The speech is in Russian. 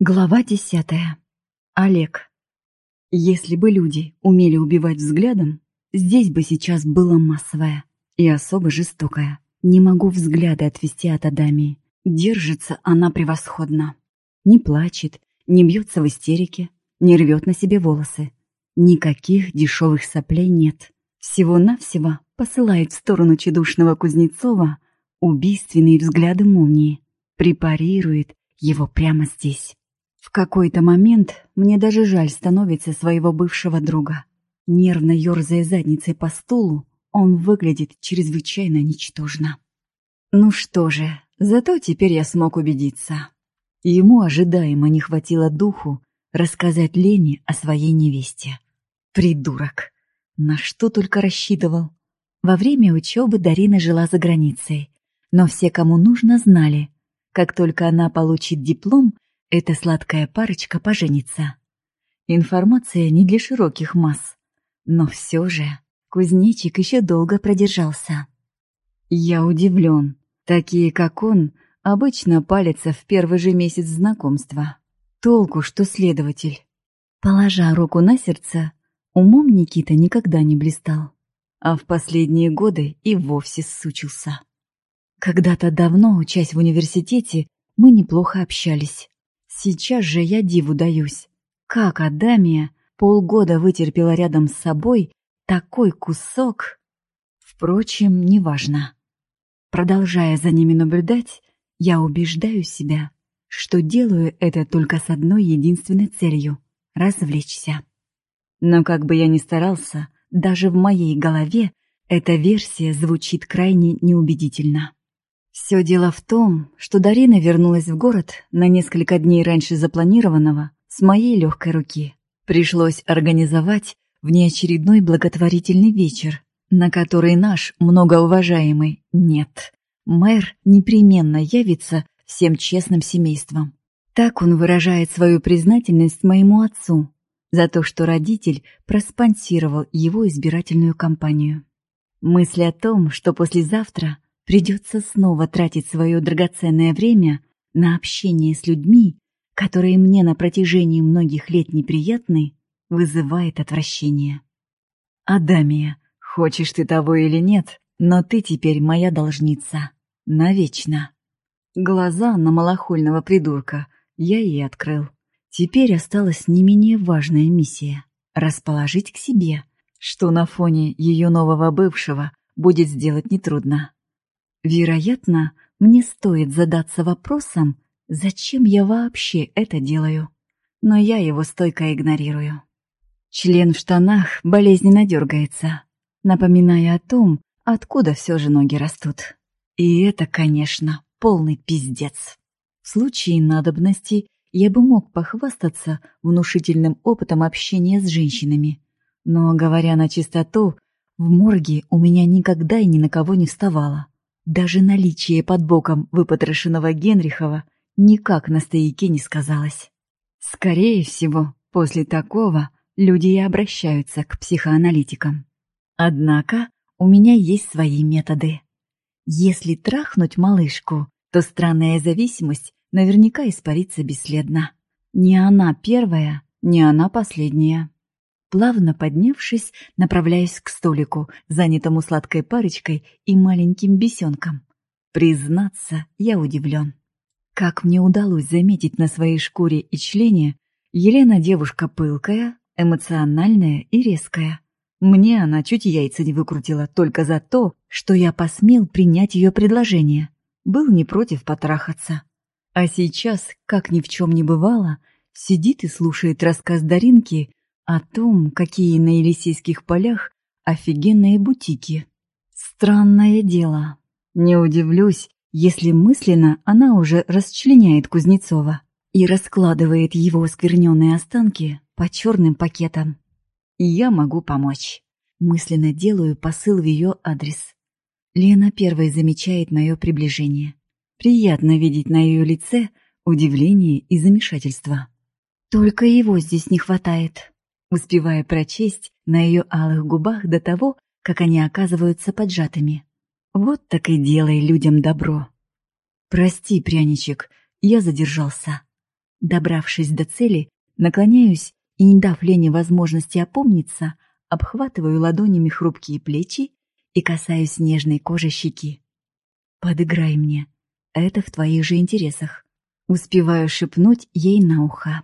Глава десятая. Олег. Если бы люди умели убивать взглядом, здесь бы сейчас было массовое и особо жестокое. Не могу взгляды отвести от Адамии. Держится она превосходно. Не плачет, не бьется в истерике, не рвет на себе волосы. Никаких дешевых соплей нет. Всего-навсего посылает в сторону чедушного Кузнецова убийственные взгляды молнии. Препарирует его прямо здесь. В какой-то момент мне даже жаль становится своего бывшего друга. Нервно ерзая задницей по стулу, он выглядит чрезвычайно ничтожно. Ну что же, зато теперь я смог убедиться. Ему ожидаемо не хватило духу рассказать Лене о своей невесте. Придурок! На что только рассчитывал. Во время учебы Дарина жила за границей, но все, кому нужно, знали. Как только она получит диплом, эта сладкая парочка поженится. Информация не для широких масс. Но все же кузнечик еще долго продержался. Я удивлен. Такие, как он, обычно палятся в первый же месяц знакомства. Толку, что следователь. Положа руку на сердце, умом Никита никогда не блистал. А в последние годы и вовсе сучился. Когда-то давно, учась в университете, мы неплохо общались. Сейчас же я диву даюсь. Как Адамия полгода вытерпела рядом с собой такой кусок? Впрочем, неважно. Продолжая за ними наблюдать, я убеждаю себя, что делаю это только с одной единственной целью — развлечься. Но как бы я ни старался, даже в моей голове эта версия звучит крайне неубедительно. Все дело в том, что Дарина вернулась в город на несколько дней раньше запланированного с моей легкой руки. Пришлось организовать внеочередной благотворительный вечер, на который наш многоуважаемый нет, мэр непременно явится всем честным семейством. Так он выражает свою признательность моему отцу за то, что родитель проспонсировал его избирательную кампанию. Мысли о том, что послезавтра Придется снова тратить свое драгоценное время на общение с людьми, которые мне на протяжении многих лет неприятны, вызывает отвращение. Адамия, хочешь ты того или нет, но ты теперь моя должница. Навечно. Глаза на малохольного придурка я ей открыл. Теперь осталась не менее важная миссия — расположить к себе, что на фоне ее нового бывшего будет сделать нетрудно. Вероятно, мне стоит задаться вопросом, зачем я вообще это делаю. Но я его стойко игнорирую. Член в штанах болезненно дергается, напоминая о том, откуда все же ноги растут. И это, конечно, полный пиздец. В случае надобности я бы мог похвастаться внушительным опытом общения с женщинами. Но, говоря на чистоту, в морге у меня никогда и ни на кого не вставало. Даже наличие под боком выпотрошенного Генрихова никак на стояке не сказалось. Скорее всего, после такого люди и обращаются к психоаналитикам. Однако у меня есть свои методы. Если трахнуть малышку, то странная зависимость наверняка испарится бесследно. Не она первая, не она последняя. Плавно поднявшись, направляюсь к столику, занятому сладкой парочкой и маленьким бесенком. Признаться, я удивлен. Как мне удалось заметить на своей шкуре и члене, Елена девушка пылкая, эмоциональная и резкая. Мне она чуть яйца не выкрутила только за то, что я посмел принять ее предложение. Был не против потрахаться. А сейчас, как ни в чем не бывало, сидит и слушает рассказ Даринки о том, какие на Елисейских полях офигенные бутики. Странное дело. Не удивлюсь, если мысленно она уже расчленяет Кузнецова и раскладывает его оскверненные останки по черным пакетам. И я могу помочь. Мысленно делаю посыл в ее адрес. Лена первой замечает мое приближение. Приятно видеть на ее лице удивление и замешательство. Только его здесь не хватает успевая прочесть на ее алых губах до того, как они оказываются поджатыми. Вот так и делай людям добро. Прости, пряничек, я задержался. Добравшись до цели, наклоняюсь и, не дав Лене возможности опомниться, обхватываю ладонями хрупкие плечи и касаюсь нежной кожи щеки. «Подыграй мне. Это в твоих же интересах». Успеваю шепнуть ей на ухо.